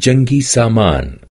جنگی سامان۔